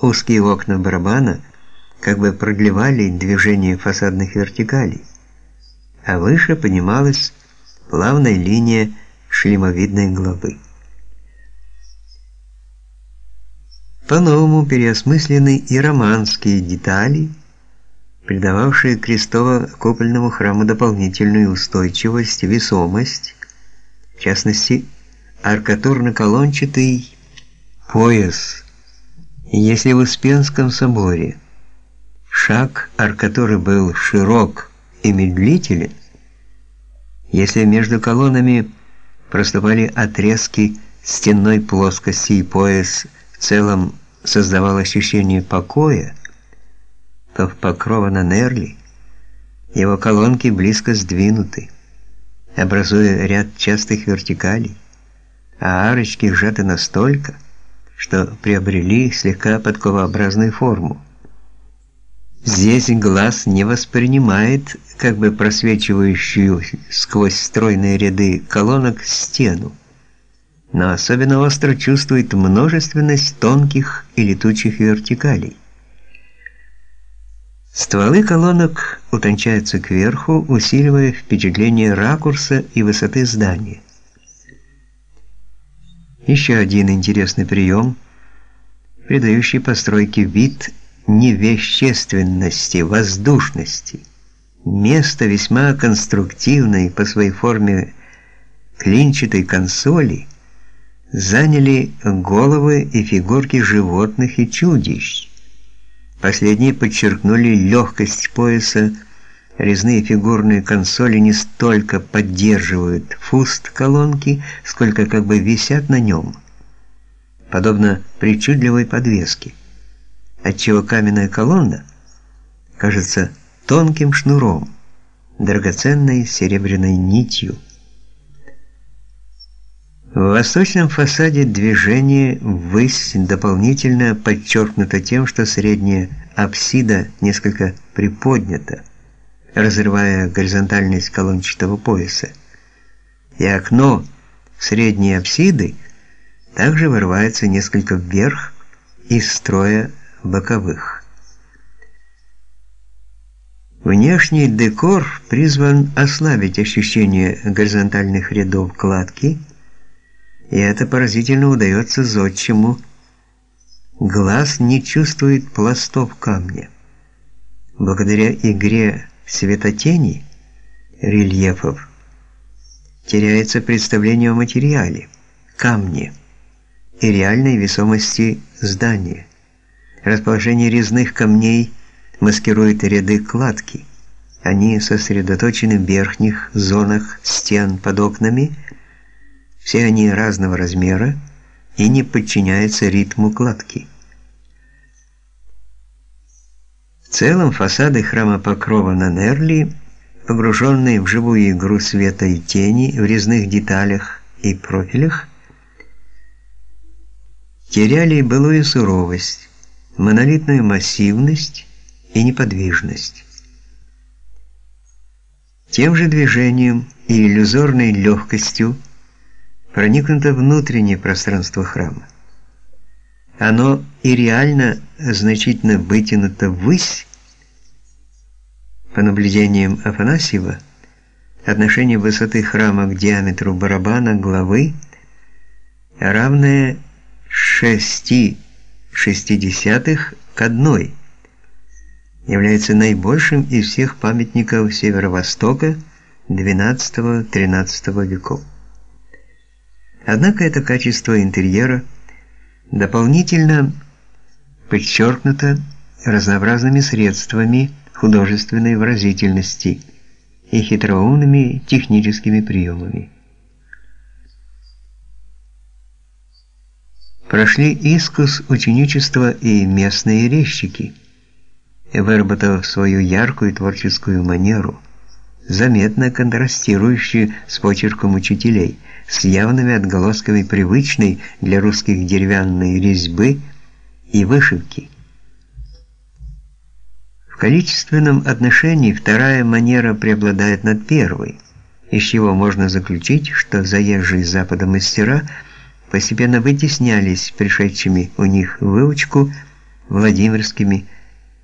Узкие окна барабана как бы продлевали движение фасадных вертикалей, а выше поднималась плавная линия шлемовидной главы. По-новому переосмыслены и романские детали, придававшие крестово-купольному храму дополнительную устойчивость весомость, в частности, аркатурно-колончатый пояс. Если в Успенском соборе шаг аркатуры был широк и медлителен, если между колоннами проступали отрезки стенной плоскости и пояс в целом создавал ощущение покоя, то в покрова на Нерли его колонки близко сдвинуты, образуя ряд частых вертикалей, а арочки сжаты настолько, что приобрели слегка подковообразную форму. Здесь глаз не воспринимает как бы просвечивающую сквозь стройные ряды колонок стену, но особенно остро чувствует множественность тонких и летучих вертикалей. Стволы колонок утончаются кверху, усиливая впечатление ракурса и высоты здания. Еще один интересный прием, придающий постройке вид невещественности, воздушности. Место весьма конструктивной по своей форме клинчатой консоли заняли головы и фигурки животных и чудищ. Последние подчеркнули легкость пояса, резные фигурные консоли не столько поддерживают фуст колонки, сколько как бы висят на нем, подобно причудливой подвеске отчего каменная колонна кажется тонким шнуром, драгоценной серебряной нитью. В восточном фасаде движение ввысь дополнительно подчеркнуто тем, что средняя апсида несколько приподнята, разрывая горизонтальность колончатого пояса. И окно средней апсиды также вырывается несколько вверх из строя боковых. Внешний декор призван ослабить ощущение горизонтальных рядов кладки, и это поразительно удается зодчему. Глаз не чувствует пластов камня. Благодаря игре светотени, рельефов, теряется представление о материале, камне и реальной весомости здания. Расположение резных камней маскирует ряды кладки. Они сосредоточены в верхних зонах стен под окнами. Все они разного размера и не подчиняются ритму кладки. В целом фасады храма Покрова на Нерли, погруженные в живую игру света и тени в резных деталях и профилях, теряли былую суровость, монолитную массивность и неподвижность. Тем же движением и иллюзорной легкостью проникнуто внутреннее пространство храма. Оно и реально значительно вытянуто ввысь. По наблюдениям Афанасьева, отношение высоты храма к диаметру барабана главы равное 6 шестидесятых к одной, является наибольшим из всех памятников Северо-Востока XII-XIII веков. Однако это качество интерьера дополнительно подчеркнуто разнообразными средствами художественной выразительности и хитроумными техническими приемами. прошли искус ученичества и местные резчики, выработав свою яркую творческую манеру, заметно контрастирующую с почерком учителей, с явными отголосками привычной для русских деревянной резьбы и вышивки. В количественном отношении вторая манера преобладает над первой, из чего можно заключить, что заезжие с запада мастера – постепенно вытеснялись пришедшими у них выучку Владимирскими,